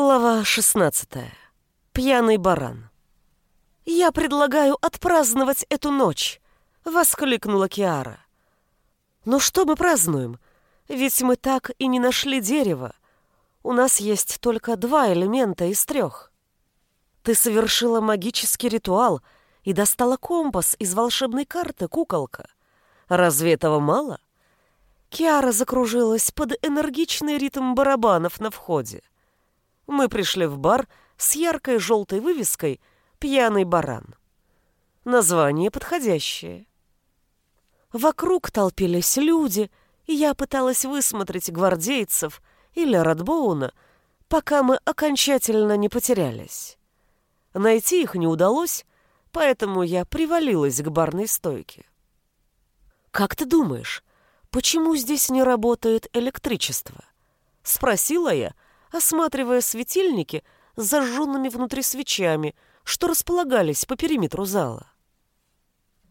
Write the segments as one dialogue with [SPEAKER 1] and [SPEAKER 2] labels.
[SPEAKER 1] Глава 16. Пьяный баран. «Я предлагаю отпраздновать эту ночь», — воскликнула Киара. «Но что мы празднуем? Ведь мы так и не нашли дерево. У нас есть только два элемента из трех. Ты совершила магический ритуал и достала компас из волшебной карты, куколка. Разве этого мало?» Киара закружилась под энергичный ритм барабанов на входе. Мы пришли в бар с яркой желтой вывеской «Пьяный баран». Название подходящее. Вокруг толпились люди, и я пыталась высмотреть гвардейцев или Радбоуна, пока мы окончательно не потерялись. Найти их не удалось, поэтому я привалилась к барной стойке. «Как ты думаешь, почему здесь не работает электричество?» — спросила я, — осматривая светильники с зажженными внутри свечами, что располагались по периметру зала.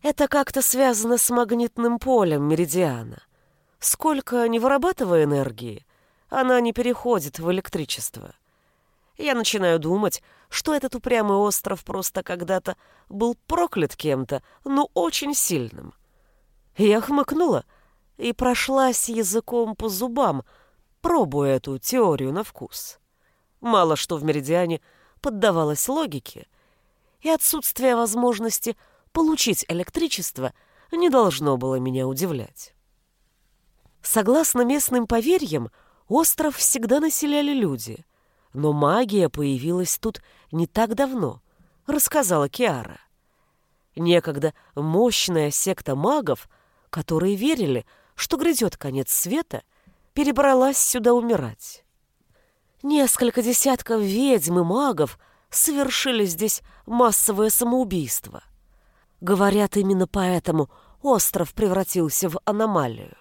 [SPEAKER 1] Это как-то связано с магнитным полем меридиана. Сколько не вырабатывая энергии, она не переходит в электричество. Я начинаю думать, что этот упрямый остров просто когда-то был проклят кем-то, но очень сильным. Я хмыкнула и прошлась языком по зубам, пробуя эту теорию на вкус. Мало что в «Меридиане» поддавалось логике, и отсутствие возможности получить электричество не должно было меня удивлять. Согласно местным поверьям, остров всегда населяли люди, но магия появилась тут не так давно, рассказала Киара. Некогда мощная секта магов, которые верили, что грядет конец света — перебралась сюда умирать. Несколько десятков ведьм и магов совершили здесь массовое самоубийство. Говорят, именно поэтому остров превратился в аномалию.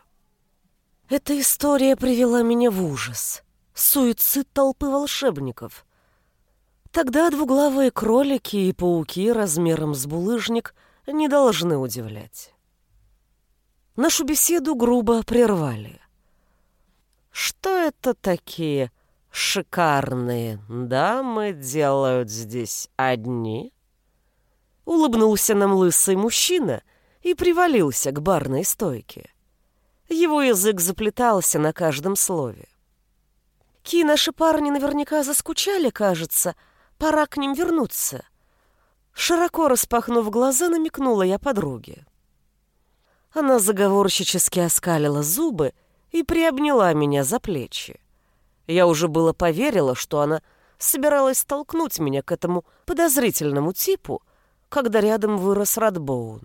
[SPEAKER 1] Эта история привела меня в ужас. Суицид толпы волшебников. Тогда двуглавые кролики и пауки размером с булыжник не должны удивлять. Нашу беседу грубо прервали. Что это такие шикарные дамы делают здесь одни? Улыбнулся нам лысый мужчина и привалился к барной стойке. Его язык заплетался на каждом слове. Ки, наши парни наверняка заскучали, кажется. Пора к ним вернуться. Широко распахнув глаза, намекнула я подруге. Она заговорщически оскалила зубы и приобняла меня за плечи. Я уже было поверила, что она собиралась толкнуть меня к этому подозрительному типу, когда рядом вырос Радбоун.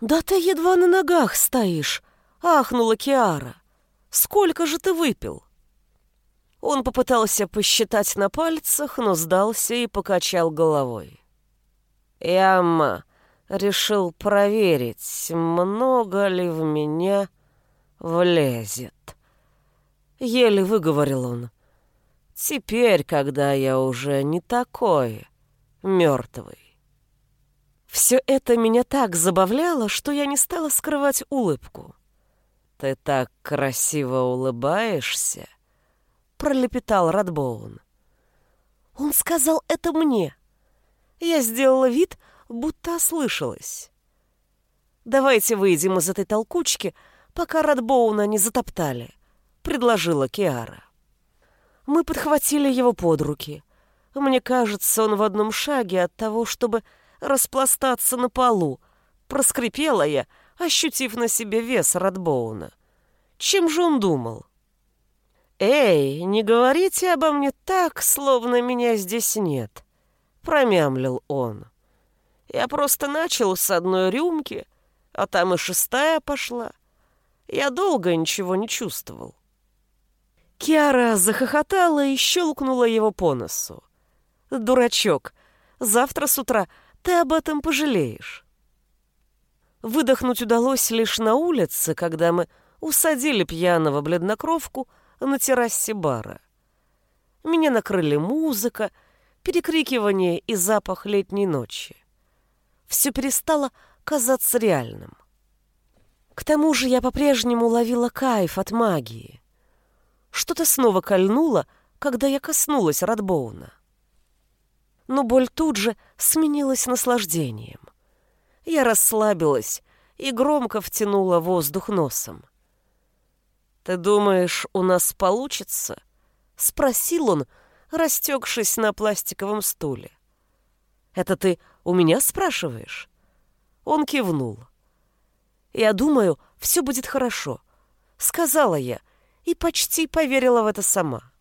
[SPEAKER 1] «Да ты едва на ногах стоишь!» — ахнула Киара. «Сколько же ты выпил?» Он попытался посчитать на пальцах, но сдался и покачал головой. «Яма решил проверить, много ли в меня влезет. Еле выговорил он. Теперь, когда я уже не такой мертвый. Все это меня так забавляло, что я не стала скрывать улыбку. «Ты так красиво улыбаешься», — пролепетал Радбоун. «Он сказал это мне». Я сделала вид, будто ослышалась. «Давайте выйдем из этой толкучки», — пока Радбоуна не затоптали», — предложила Киара. Мы подхватили его под руки. Мне кажется, он в одном шаге от того, чтобы распластаться на полу. Проскрипела я, ощутив на себе вес Радбоуна. Чем же он думал? «Эй, не говорите обо мне так, словно меня здесь нет», — промямлил он. «Я просто начал с одной рюмки, а там и шестая пошла. Я долго ничего не чувствовал. Киара захохотала и щелкнула его по носу. «Дурачок, завтра с утра ты об этом пожалеешь». Выдохнуть удалось лишь на улице, когда мы усадили пьяного бледнокровку на террасе бара. Меня накрыли музыка, перекрикивание и запах летней ночи. Все перестало казаться реальным. К тому же я по-прежнему ловила кайф от магии. Что-то снова кольнуло, когда я коснулась Радбоуна. Но боль тут же сменилась наслаждением. Я расслабилась и громко втянула воздух носом. «Ты думаешь, у нас получится?» — спросил он, растекшись на пластиковом стуле. «Это ты у меня спрашиваешь?» Он кивнул. «Я думаю, все будет хорошо», — сказала я и почти поверила в это сама.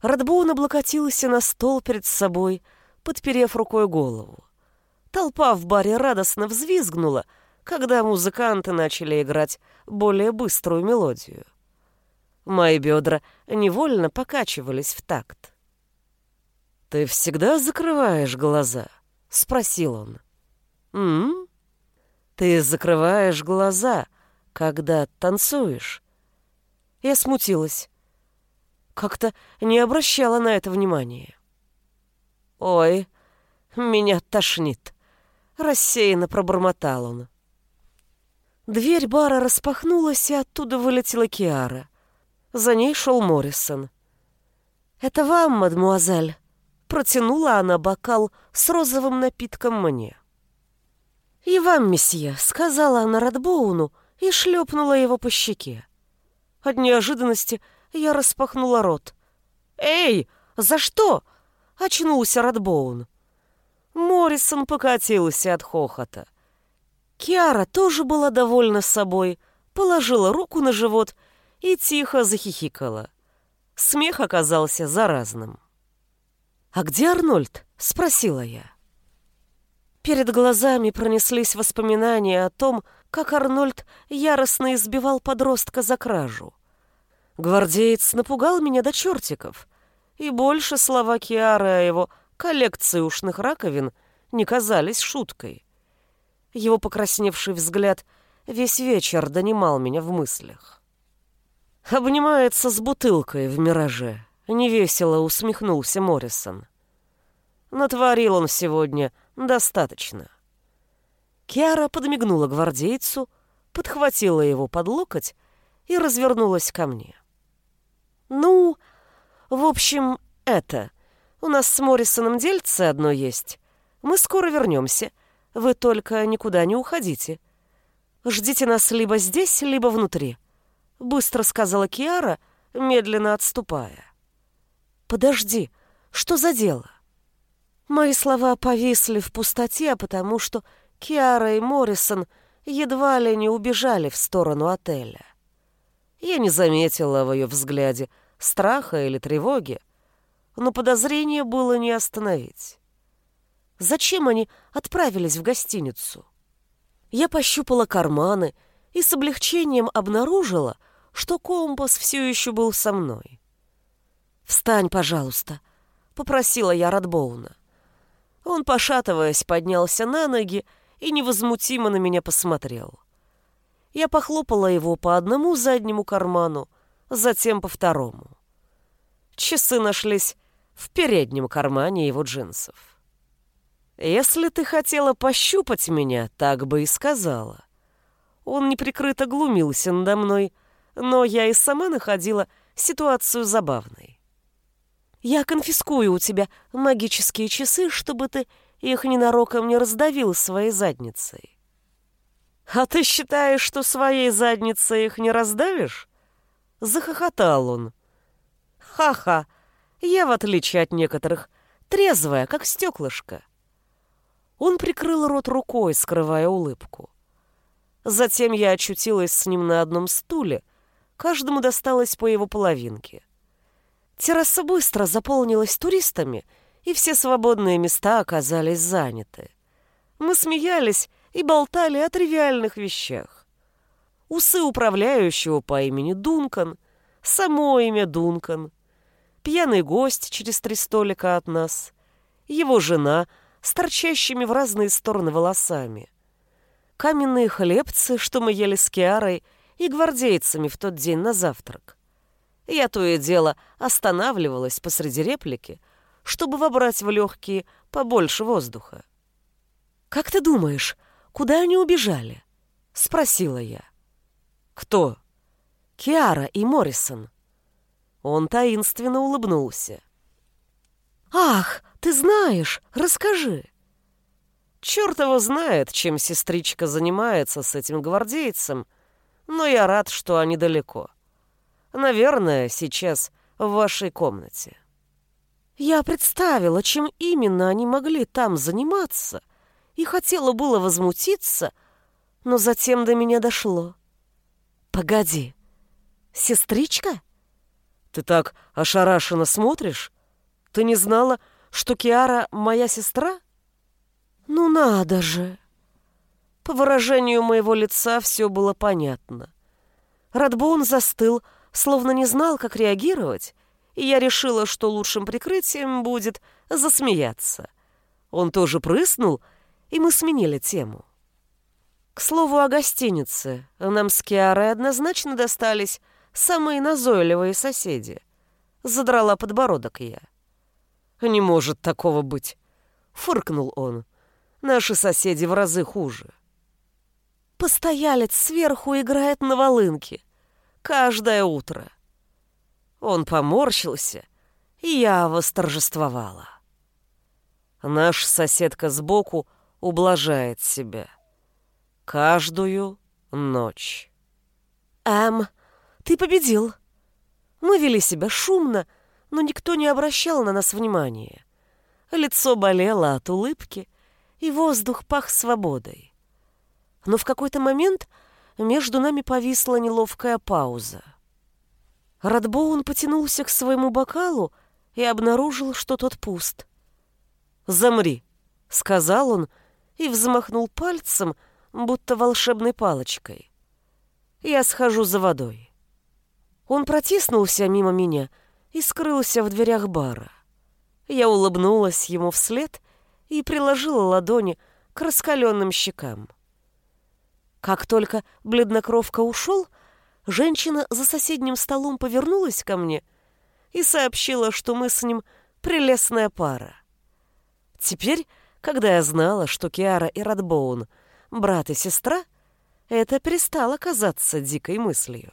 [SPEAKER 1] Радбоун облокотился на стол перед собой, подперев рукой голову. Толпа в баре радостно взвизгнула, когда музыканты начали играть более быструю мелодию. Мои бедра невольно покачивались в такт. «Ты всегда закрываешь глаза?» — спросил он. «М? Ты закрываешь глаза, когда танцуешь?» Я смутилась. Как-то не обращала на это внимания. «Ой, меня тошнит», — рассеянно пробормотал он. Дверь бара распахнулась, и оттуда вылетела Киара. За ней шел Моррисон. «Это вам, мадмуазель», — протянула она бокал с розовым напитком мне. «И вам, месье», — сказала она Радбоуну и шлепнула его по щеке. От неожиданности я распахнула рот. «Эй, за что?» — очнулся Радбоун. Моррисон покатился от хохота. Киара тоже была довольна собой, положила руку на живот и тихо захихикала. Смех оказался заразным. «А где Арнольд?» — спросила я. Перед глазами пронеслись воспоминания о том, как Арнольд яростно избивал подростка за кражу. Гвардеец напугал меня до чертиков, и больше слова Киары о его коллекции ушных раковин не казались шуткой. Его покрасневший взгляд весь вечер донимал меня в мыслях. Обнимается с бутылкой в мираже. Невесело усмехнулся Моррисон. Натворил он сегодня достаточно. Киара подмигнула гвардейцу, подхватила его под локоть и развернулась ко мне. «Ну, в общем, это. У нас с Моррисоном дельце одно есть. Мы скоро вернемся. Вы только никуда не уходите. Ждите нас либо здесь, либо внутри», — быстро сказала Киара, медленно отступая. «Подожди, что за дело?» Мои слова повисли в пустоте, потому что Киара и Моррисон едва ли не убежали в сторону отеля. Я не заметила в ее взгляде страха или тревоги, но подозрение было не остановить. Зачем они отправились в гостиницу? Я пощупала карманы и с облегчением обнаружила, что компас все еще был со мной. «Встань, пожалуйста», — попросила я Радбоуна. Он, пошатываясь, поднялся на ноги и невозмутимо на меня посмотрел. Я похлопала его по одному заднему карману, затем по второму. Часы нашлись в переднем кармане его джинсов. «Если ты хотела пощупать меня, так бы и сказала». Он неприкрыто глумился надо мной, но я и сама находила ситуацию забавной. «Я конфискую у тебя магические часы, чтобы ты их ненароком не раздавил своей задницей». «А ты считаешь, что своей задницей их не раздавишь?» Захохотал он. «Ха-ха! Я, в отличие от некоторых, трезвая, как стеклышко». Он прикрыл рот рукой, скрывая улыбку. Затем я очутилась с ним на одном стуле, каждому досталось по его половинке. Терраса быстро заполнилась туристами, и все свободные места оказались заняты. Мы смеялись и болтали о тривиальных вещах усы управляющего по имени Дункан, само имя Дункан, пьяный гость через три столика от нас, его жена с торчащими в разные стороны волосами, каменные хлебцы, что мы ели с Киарой и гвардейцами в тот день на завтрак. Я то и дело останавливалась посреди реплики, чтобы вобрать в легкие побольше воздуха. «Как ты думаешь, куда они убежали?» — спросила я. Кто? Киара и Моррисон. Он таинственно улыбнулся. «Ах, ты знаешь, расскажи!» Черт его знает, чем сестричка занимается с этим гвардейцем, но я рад, что они далеко. Наверное, сейчас в вашей комнате. Я представила, чем именно они могли там заниматься, и хотела было возмутиться, но затем до меня дошло. «Погоди, сестричка?» «Ты так ошарашенно смотришь? Ты не знала, что Киара моя сестра?» «Ну надо же!» По выражению моего лица все было понятно. Радбоун застыл, словно не знал, как реагировать, и я решила, что лучшим прикрытием будет засмеяться. Он тоже прыснул, и мы сменили тему. К слову о гостинице, нам с Киарой однозначно достались самые назойливые соседи. Задрала подбородок я. «Не может такого быть», — фыркнул он. Наши соседи в разы хуже. Постоялец сверху играет на волынке. Каждое утро. Он поморщился, и я восторжествовала. Наша соседка сбоку ублажает себя. Каждую ночь. «Эм, ты победил!» Мы вели себя шумно, но никто не обращал на нас внимания. Лицо болело от улыбки, и воздух пах свободой. Но в какой-то момент между нами повисла неловкая пауза. Радбоун потянулся к своему бокалу и обнаружил, что тот пуст. «Замри», — сказал он и взмахнул пальцем, будто волшебной палочкой. «Я схожу за водой». Он протиснулся мимо меня и скрылся в дверях бара. Я улыбнулась ему вслед и приложила ладони к раскаленным щекам. Как только бледнокровка ушел, женщина за соседним столом повернулась ко мне и сообщила, что мы с ним прелестная пара. Теперь, когда я знала, что Киара и Радбоун — брат и сестра, это перестало казаться дикой мыслью.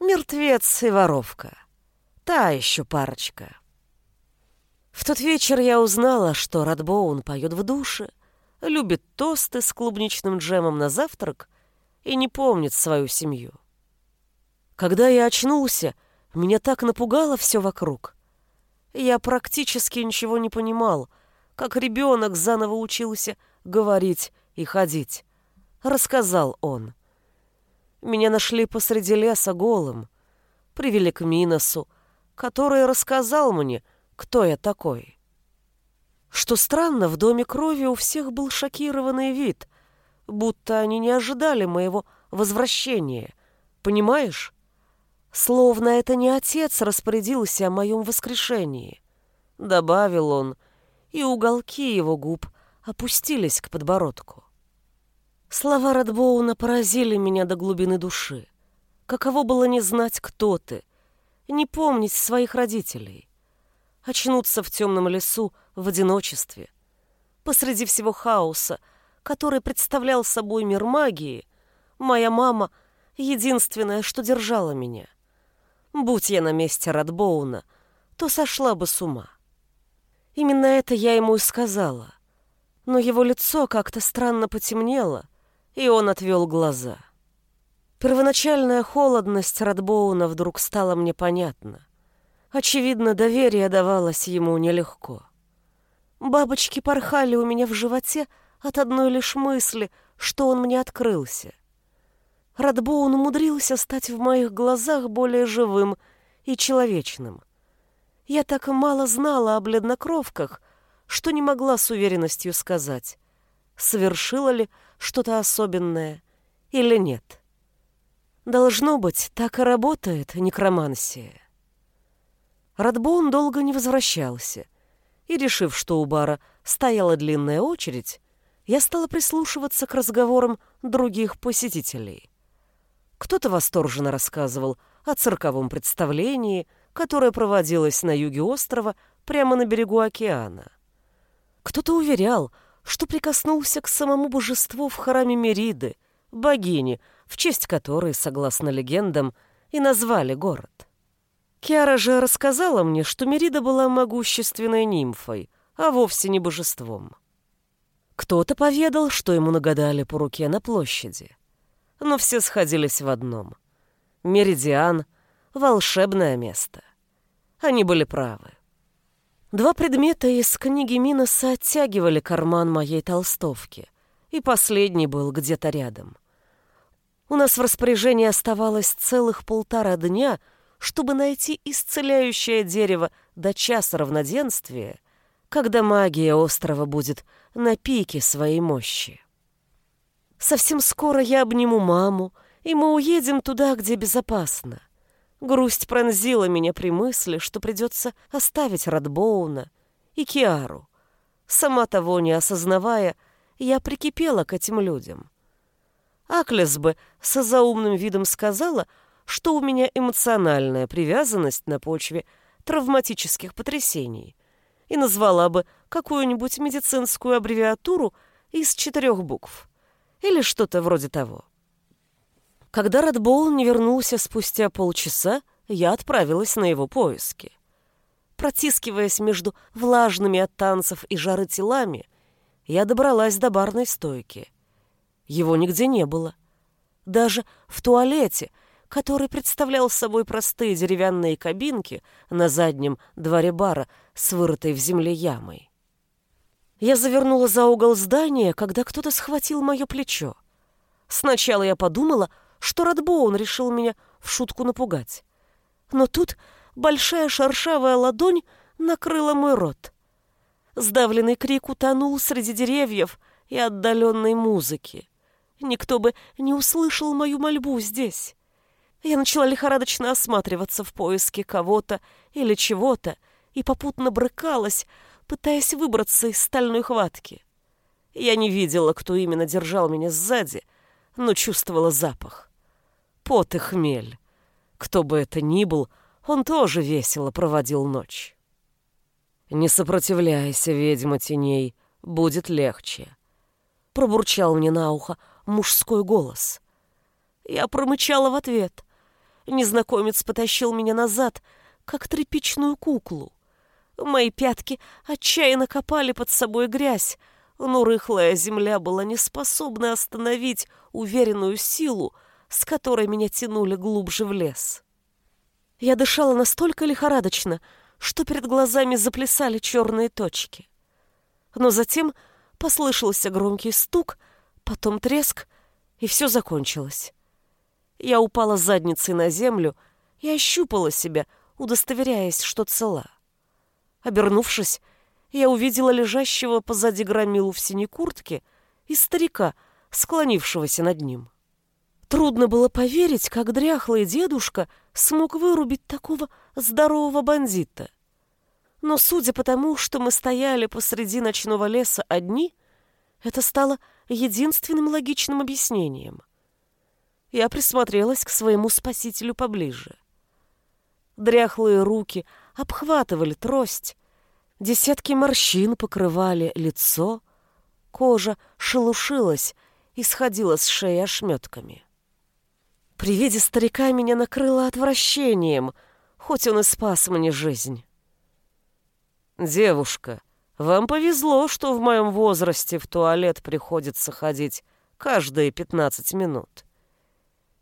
[SPEAKER 1] Мертвец и воровка. Та еще парочка. В тот вечер я узнала, что Радбоун поет в душе, любит тосты с клубничным джемом на завтрак и не помнит свою семью. Когда я очнулся, меня так напугало все вокруг. Я практически ничего не понимал, как ребенок заново учился говорить и ходить. Рассказал он. Меня нашли посреди леса голым, привели к Миносу, который рассказал мне, кто я такой. Что странно, в доме крови у всех был шокированный вид, будто они не ожидали моего возвращения. Понимаешь? Словно это не отец распорядился о моем воскрешении. Добавил он, и уголки его губ опустились к подбородку. Слова Радбоуна поразили меня до глубины души. Каково было не знать, кто ты, не помнить своих родителей очнуться в темном лесу в одиночестве. Посреди всего хаоса, который представлял собой мир магии, моя мама — единственное, что держала меня. Будь я на месте Радбоуна, то сошла бы с ума. Именно это я ему и сказала. Но его лицо как-то странно потемнело, и он отвел глаза. Первоначальная холодность Радбоуна вдруг стала мне понятна. Очевидно, доверие давалось ему нелегко. Бабочки порхали у меня в животе от одной лишь мысли, что он мне открылся. Радбоун умудрился стать в моих глазах более живым и человечным. Я так мало знала о бледнокровках, что не могла с уверенностью сказать, совершила ли что-то особенное или нет. Должно быть, так и работает некромансия. Радбоун долго не возвращался, и, решив, что у бара стояла длинная очередь, я стала прислушиваться к разговорам других посетителей. Кто-то восторженно рассказывал о цирковом представлении, которое проводилось на юге острова прямо на берегу океана. Кто-то уверял, что прикоснулся к самому божеству в храме Мериды, богини, в честь которой, согласно легендам, и назвали город. Киара же рассказала мне, что Мерида была могущественной нимфой, а вовсе не божеством. Кто-то поведал, что ему нагадали по руке на площади. Но все сходились в одном. Меридиан — волшебное место. Они были правы. Два предмета из книги Миноса оттягивали карман моей толстовки, и последний был где-то рядом. У нас в распоряжении оставалось целых полтора дня, чтобы найти исцеляющее дерево до часа равноденствия, когда магия острова будет на пике своей мощи. Совсем скоро я обниму маму, и мы уедем туда, где безопасно. Грусть пронзила меня при мысли, что придется оставить Радбоуна и Киару. Сама того не осознавая, я прикипела к этим людям. Аклес бы со заумным видом сказала, что у меня эмоциональная привязанность на почве травматических потрясений и назвала бы какую-нибудь медицинскую аббревиатуру из четырех букв или что-то вроде того. Когда Радбоул не вернулся спустя полчаса, я отправилась на его поиски. Протискиваясь между влажными от танцев и жары телами, я добралась до барной стойки. Его нигде не было. Даже в туалете, который представлял собой простые деревянные кабинки на заднем дворе бара с вырытой в земле ямой. Я завернула за угол здания, когда кто-то схватил мое плечо. Сначала я подумала, что Радбоун решил меня в шутку напугать. Но тут большая шершавая ладонь накрыла мой рот. Сдавленный крик утонул среди деревьев и отдаленной музыки. Никто бы не услышал мою мольбу здесь. Я начала лихорадочно осматриваться в поиске кого-то или чего-то и попутно брыкалась, пытаясь выбраться из стальной хватки. Я не видела, кто именно держал меня сзади, но чувствовала запах пот и хмель. Кто бы это ни был, он тоже весело проводил ночь. «Не сопротивляйся, ведьма теней, будет легче», — пробурчал мне на ухо мужской голос. Я промычала в ответ. Незнакомец потащил меня назад, как тряпичную куклу. Мои пятки отчаянно копали под собой грязь, но рыхлая земля была не способна остановить уверенную силу, с которой меня тянули глубже в лес. Я дышала настолько лихорадочно, что перед глазами заплясали черные точки. Но затем послышался громкий стук, потом треск, и все закончилось. Я упала задницей на землю и ощупала себя, удостоверяясь, что цела. Обернувшись, я увидела лежащего позади громилу в синей куртке и старика, склонившегося над ним. Трудно было поверить, как дряхлый дедушка смог вырубить такого здорового бандита. Но судя по тому, что мы стояли посреди ночного леса одни, это стало единственным логичным объяснением. Я присмотрелась к своему спасителю поближе. Дряхлые руки обхватывали трость, десятки морщин покрывали лицо, кожа шелушилась и сходила с шеи ошметками. При виде старика меня накрыло отвращением, хоть он и спас мне жизнь. «Девушка, вам повезло, что в моем возрасте в туалет приходится ходить каждые пятнадцать минут.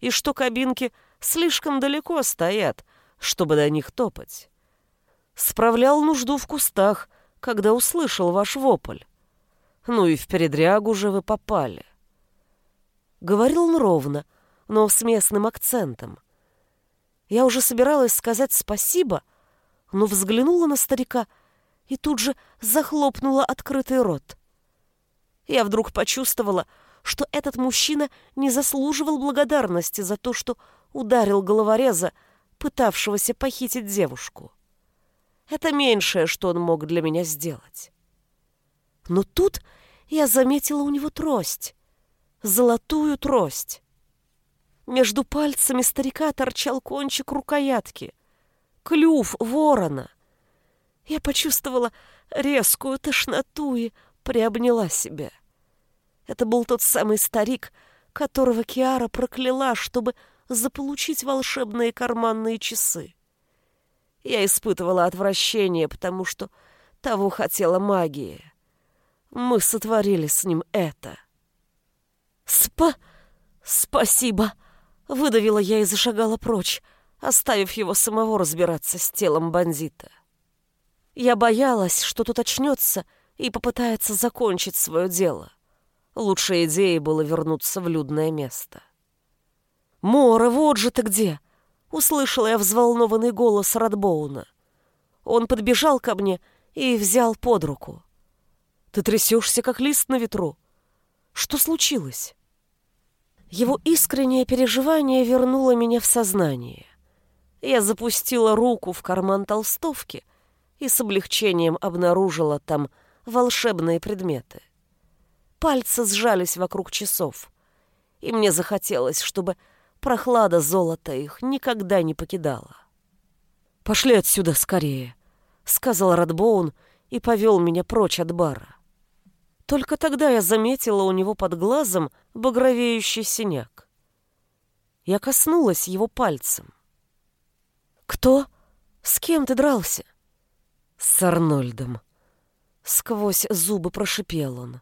[SPEAKER 1] И что кабинки слишком далеко стоят, чтобы до них топать. Справлял нужду в кустах, когда услышал ваш вопль. Ну и в передрягу же вы попали». Говорил он ровно — но с местным акцентом. Я уже собиралась сказать спасибо, но взглянула на старика и тут же захлопнула открытый рот. Я вдруг почувствовала, что этот мужчина не заслуживал благодарности за то, что ударил головореза, пытавшегося похитить девушку. Это меньшее, что он мог для меня сделать. Но тут я заметила у него трость, золотую трость. Между пальцами старика торчал кончик рукоятки. Клюв ворона. Я почувствовала резкую тошноту и приобняла себя. Это был тот самый старик, которого Киара прокляла, чтобы заполучить волшебные карманные часы. Я испытывала отвращение, потому что того хотела магия. Мы сотворили с ним это. «Спа... спасибо!» — выдавила я и зашагала прочь, оставив его самого разбираться с телом бандита. Я боялась, что тут очнется и попытается закончить свое дело. Лучшей идеей было вернуться в людное место. «Мора, вот же ты где!» — услышала я взволнованный голос Радбоуна. Он подбежал ко мне и взял под руку. «Ты трясешься, как лист на ветру. Что случилось?» Его искреннее переживание вернуло меня в сознание. Я запустила руку в карман толстовки и с облегчением обнаружила там волшебные предметы. Пальцы сжались вокруг часов, и мне захотелось, чтобы прохлада золота их никогда не покидала. «Пошли отсюда скорее», — сказал Радбоун и повел меня прочь от бара. Только тогда я заметила у него под глазом багровеющий синяк. Я коснулась его пальцем. «Кто? С кем ты дрался?» «С Арнольдом». Сквозь зубы прошипел он.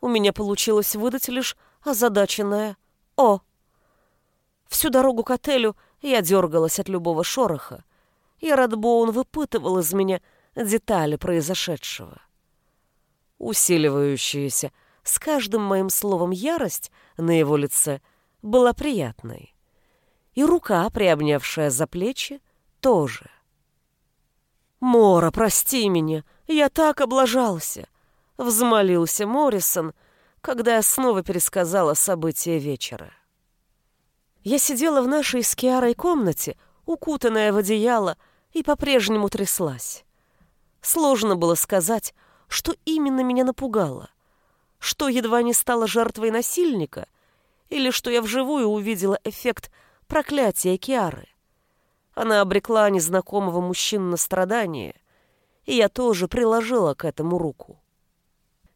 [SPEAKER 1] У меня получилось выдать лишь озадаченное «О». Всю дорогу к отелю я дергалась от любого шороха, и Радбоун выпытывал из меня детали произошедшего усиливающаяся с каждым моим словом ярость на его лице была приятной. И рука, приобнявшая за плечи, тоже. «Мора, прости меня, я так облажался!» — взмолился Моррисон, когда я снова пересказала события вечера. Я сидела в нашей с Киарой комнате, укутанная в одеяло, и по-прежнему тряслась. Сложно было сказать, что именно меня напугало? Что едва не стала жертвой насильника? Или что я вживую увидела эффект проклятия Киары? Она обрекла незнакомого мужчину на страдания, и я тоже приложила к этому руку.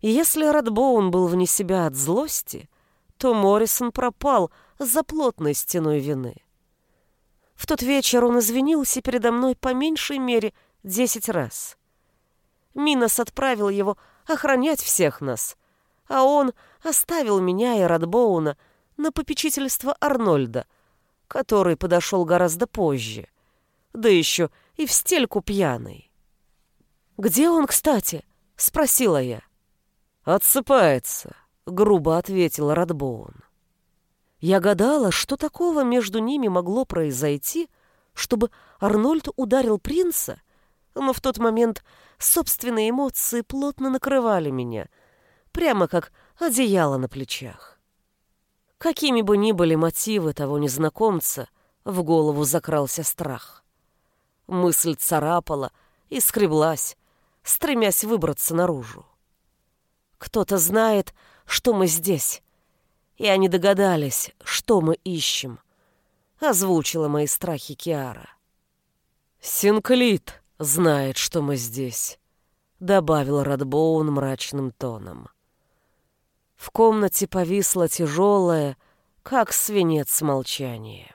[SPEAKER 1] Если Радбоун был вне себя от злости, то Моррисон пропал за плотной стеной вины. В тот вечер он извинился передо мной по меньшей мере десять раз. Минос отправил его охранять всех нас, а он оставил меня и Радбоуна на попечительство Арнольда, который подошел гораздо позже, да еще и в стельку пьяный. «Где он, кстати?» — спросила я. «Отсыпается», — грубо ответил Радбоун. Я гадала, что такого между ними могло произойти, чтобы Арнольд ударил принца, но в тот момент собственные эмоции плотно накрывали меня, прямо как одеяло на плечах. Какими бы ни были мотивы того незнакомца, в голову закрался страх. Мысль царапала и скреблась, стремясь выбраться наружу. Кто-то знает, что мы здесь, и они догадались, что мы ищем. Озвучила мои страхи Киара. «Синклит!» знает, что мы здесь», — добавил Радбоун мрачным тоном. В комнате повисло тяжелое, как свинец молчание.